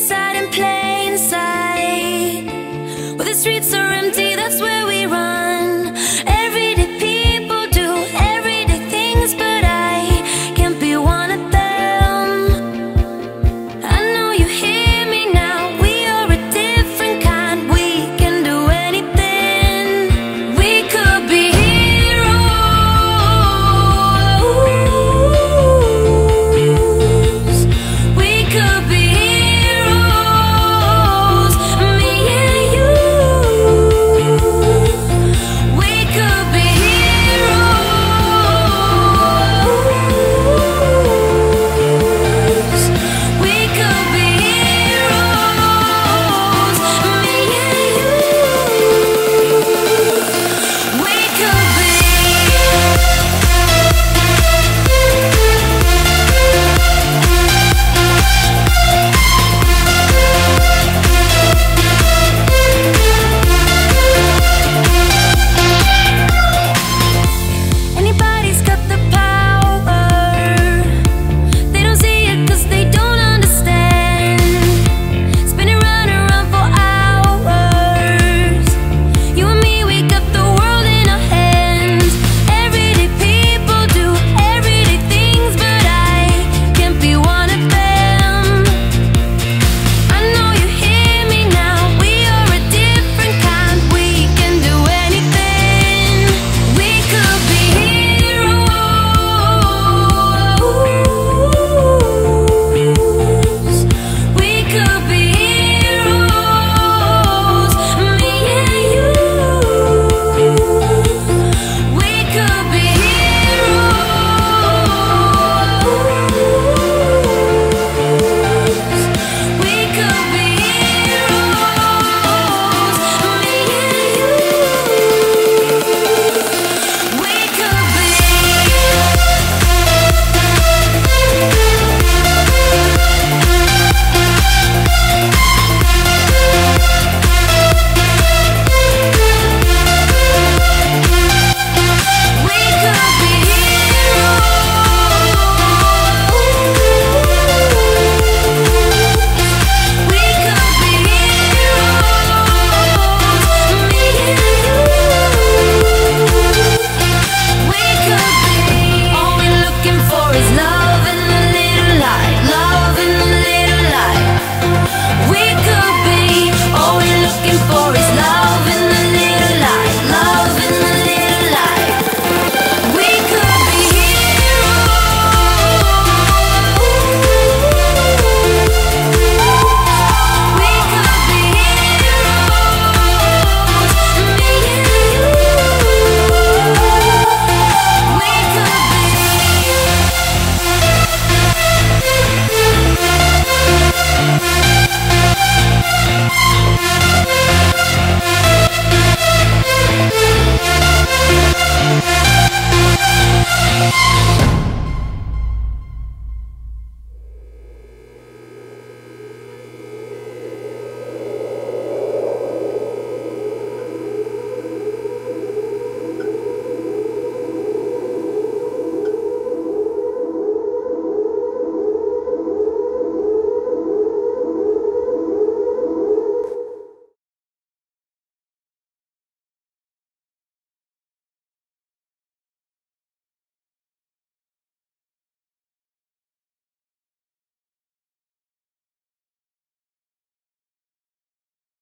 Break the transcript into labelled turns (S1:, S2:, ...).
S1: inside in plain sight. Where the streets are empty, that's where we run.